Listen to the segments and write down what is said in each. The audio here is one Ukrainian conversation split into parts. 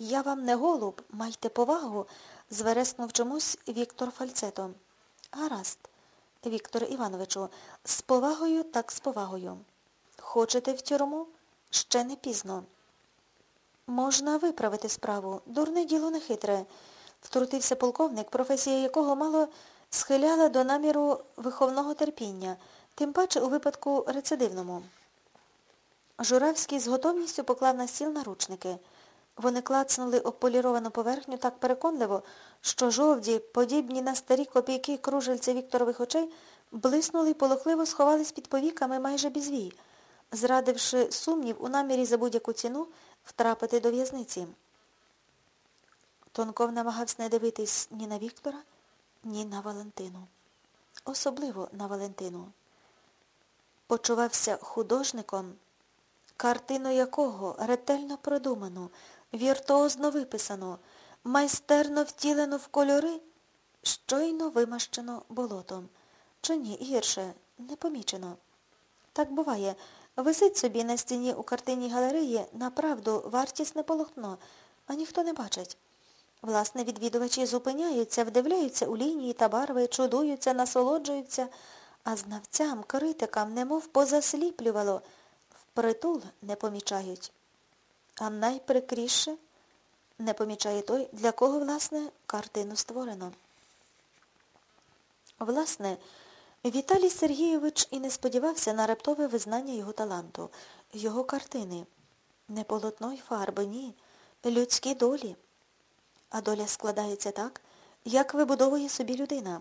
Я вам не голуб, майте повагу, зверескнув чомусь Віктор фальцетом. Гаразд, Вікторе Івановичу, з повагою так з повагою. Хочете в тюрму? Ще не пізно. Можна виправити справу. Дурне діло не хитре. Втрутився полковник, професія якого мало схиляла до наміру виховного терпіння, тим паче у випадку рецидивному. Журавський з готовністю поклав на стіл наручники. Вони клацнули об поверхню так переконливо, що жовді, подібні на старі копійки кружельця Вікторових очей, блиснули й полохливо сховались під повіками майже бізвій, зрадивши сумнів у намірі за будь-яку ціну втрапити до в'язниці. Тонков намагався не дивитись ні на Віктора, ні на Валентину. Особливо на Валентину. Почувався художником, картину якого ретельно продумано, віртуозно виписано, майстерно втілено в кольори, щойно вимащено болотом. Чи ні, гірше, не помічено. Так буває. Висить собі на стіні у картинній галереї направду вартісне полотно, а ніхто не бачить. Власне, відвідувачі зупиняються, вдивляються у лінії та барви, чудуються, насолоджуються, а знавцям, критикам, немов позасліплювало, впритул не помічають. А найприкріше не помічає той, для кого, власне, картину створено. Власне, Віталій Сергійович і не сподівався на раптове визнання його таланту, його картини. Не полотно й фарби, ні, людські долі. А доля складається так, як вибудовує собі людина.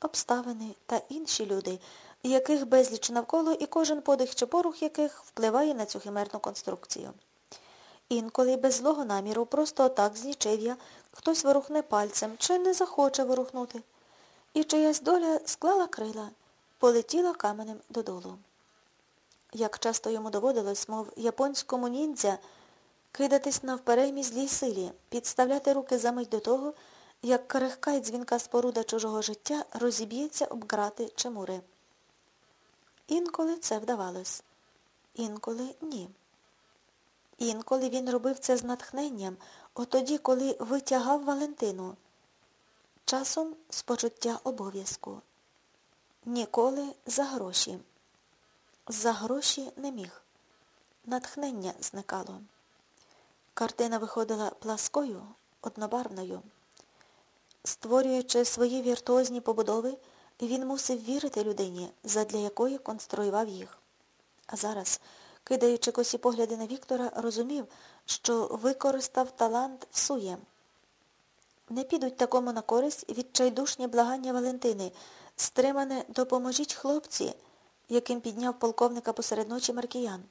Обставини та інші люди, яких безліч навколо і кожен подих чи порух яких впливає на цю химерну конструкцію. Інколи без злого наміру просто отак з нічев'я хтось ворухне пальцем чи не захоче ворухнути. І чиясь доля склала крила, полетіла каменем додолу. Як часто йому доводилось, мов японському ніндзя, кидатись навпереймі злій силі, підставляти руки за мить до того, як крихка й дзвінка споруда чужого життя розіб'ється об грати чи мури. Інколи це вдавалось, інколи ні. Інколи він робив це з натхненням, отоді, коли витягав Валентину. Часом з почуття обов'язку. Ніколи за гроші. За гроші не міг. Натхнення зникало. Картина виходила пласкою, однобарвною. Створюючи свої віртуозні побудови, він мусив вірити людині, задля якої конструював їх. А зараз, кидаючи косі погляди на Віктора, розумів, що використав талант всує. Не підуть такому на користь відчайдушні благання Валентини, стримане допоможіть хлопці, яким підняв полковника посеред ночі Маркіян.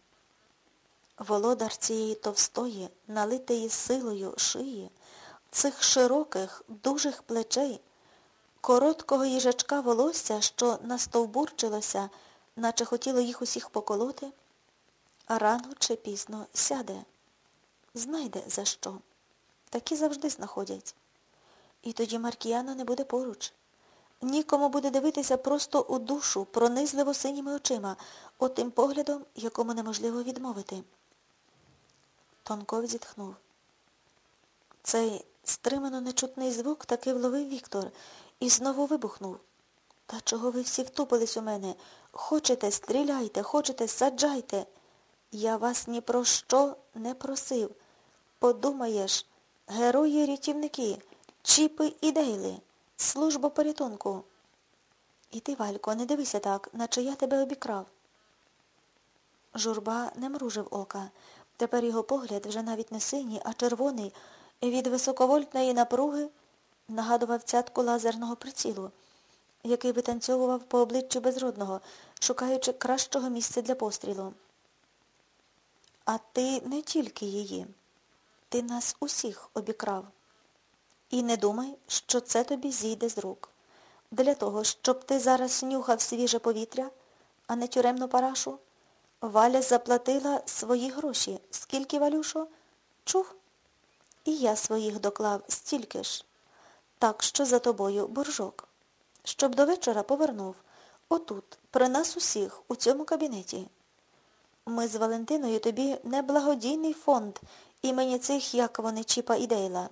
Володар цієї товстої, налитої силою шиї, цих широких, дужих плечей, короткого їжачка волосся, що настовбурчилося, наче хотіло їх усіх поколоти, рано чи пізно сяде. Знайде за що. Такі завжди знаходять. І тоді Маркіяна не буде поруч. Нікому буде дивитися просто у душу, пронизливо синіми очима, отим поглядом, якому неможливо відмовити. Тонков зітхнув. Цей стримано нечутний звук таки вловив Віктор і знову вибухнув. Та чого ви всі втупились у мене? Хочете, стріляйте, хочете, саджайте. Я вас ні про що не просив. Подумаєш, герої-рятівники, чіпи і дейли, служба порятунку. І ти, Валько, не дивися так, наче я тебе обікрав. Журба не мружив ока. Тепер його погляд вже навіть не синій, а червоний, від високовольтної напруги нагадував цятку лазерного прицілу, який витанцьовував по обличчю безродного, шукаючи кращого місця для пострілу. А ти не тільки її. Ти нас усіх обікрав. І не думай, що це тобі зійде з рук. Для того, щоб ти зараз нюхав свіже повітря, а не тюремну парашу, Валя заплатила свої гроші. Скільки, Валюшо? Чув? І я своїх доклав стільки ж. Так що за тобою боржок. Щоб до вечора повернув. Отут, при нас усіх, у цьому кабінеті. Ми з Валентиною тобі не благодійний фонд імені цих, як вони, Чіпа і Дейла.